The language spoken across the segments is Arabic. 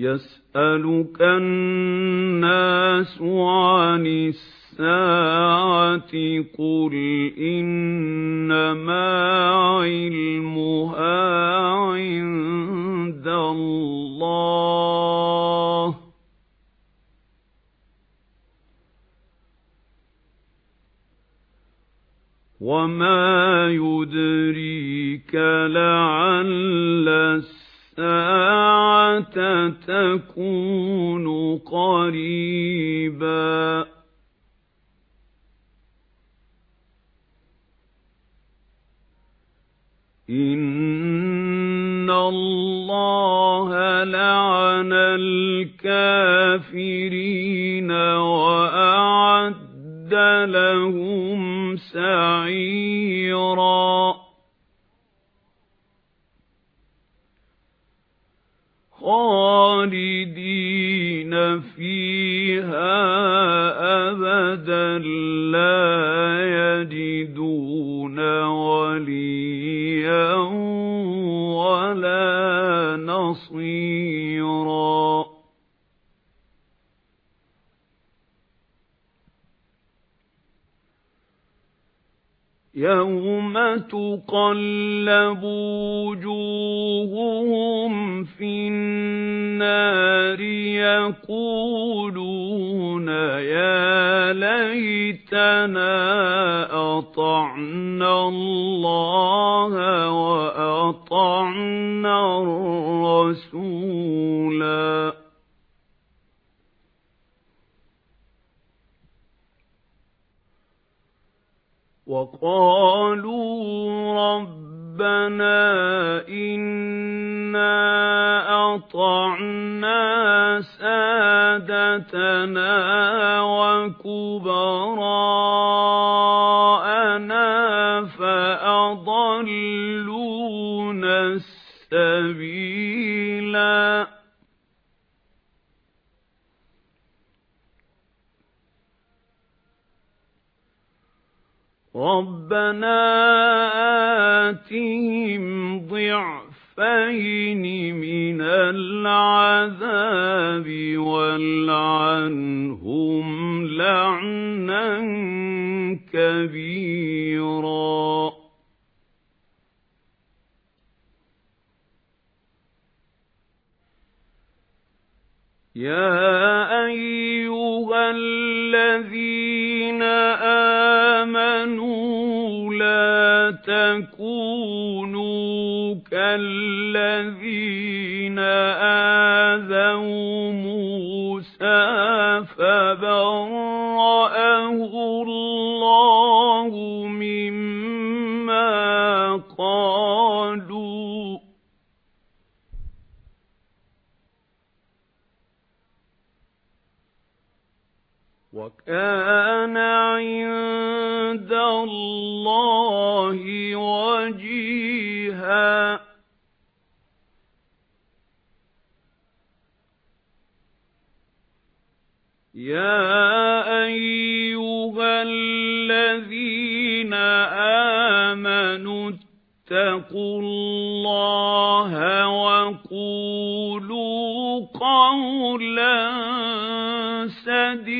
يَسْأَلُكَ النَّاسُ عَنِ السَّاعَةِ قُلْ إِنَّمَا عِلْمُهَا عِندَ اللَّهِ. وَمَا يُدْرِيكَ لَعَلَّ السَّاعَةَ تَكُونُ قَرِيبًا؟ إِنَّ اللَّهَ لَعَنَ الْكَافِرِينَ وَأَعَدَّ لَهُمْ سَعِيرًا. خَالِدِينَ فِيهَا أَبَدًا لَّا يَجِدُونَ يَوْمَ تُقَلَّبُ وُجُوهُهُمْ فِي النَّارِ يَقُولُونَ يَا لَيْتَنَا أَطَعْنَا اللَّهَ وَأَطَعْنَا الرَّسُولَا وَقَالُوا رَبَّنَا إِنَّا أَطَعْنَا سَادَتَنَا وَكُبَرَاءَنَا رَبَّنَا آتِهِمْ ضِعْفَيْنِ مِنَ الْعَذَابِ وَالْعَنْهُمْ لَعْنًا كَبِيرًا. يَا أَيُّهَا الَّذِينَ تَكُونُوا كَالَّذِينَ آذَوْا مُوسَىٰ فَبَرَّأَهُ اللَّهُ مِمَّا قَالُوا. وَكَانَ عِندَ اللَّهِ وَجِيهًا. يَا أَيُّهَا الَّذِينَ آمَنُوا اتَّقُوا اللَّهَ وَقُولُوا قَوْلًا سَدِيدًا.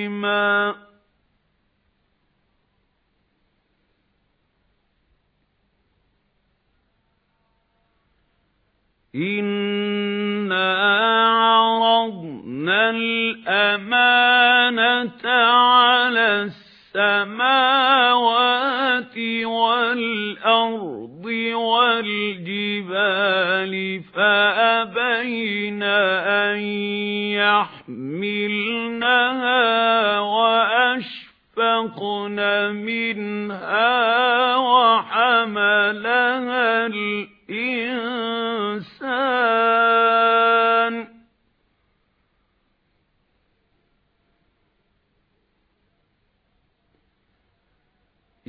إِنَّا عَرَضْنَا الْأَمَانَةَ عَلَى السَّمَاوَاتِ وَالْأَرْضِ وَالْجِبَالِ فَأَبَيْنَ أَن يَحْمِلْنَهَا وَأَشْفَقْنَ مِنْهَا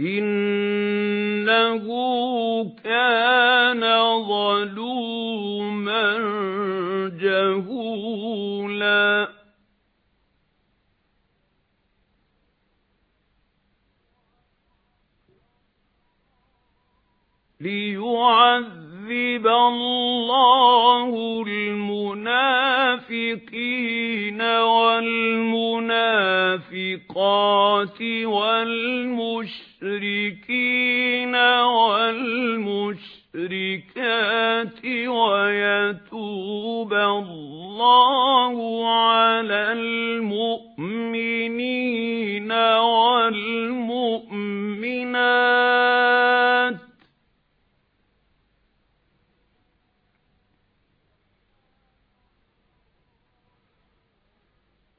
إِنَّهُ كَانَ ظَلُومًا جَهُولًا. لِيُعَذِّبَ اللَّهُ الْمُنَافِقِينَ وَالْمُنَافِقَاتِ وَالْمُشْرِكِينَ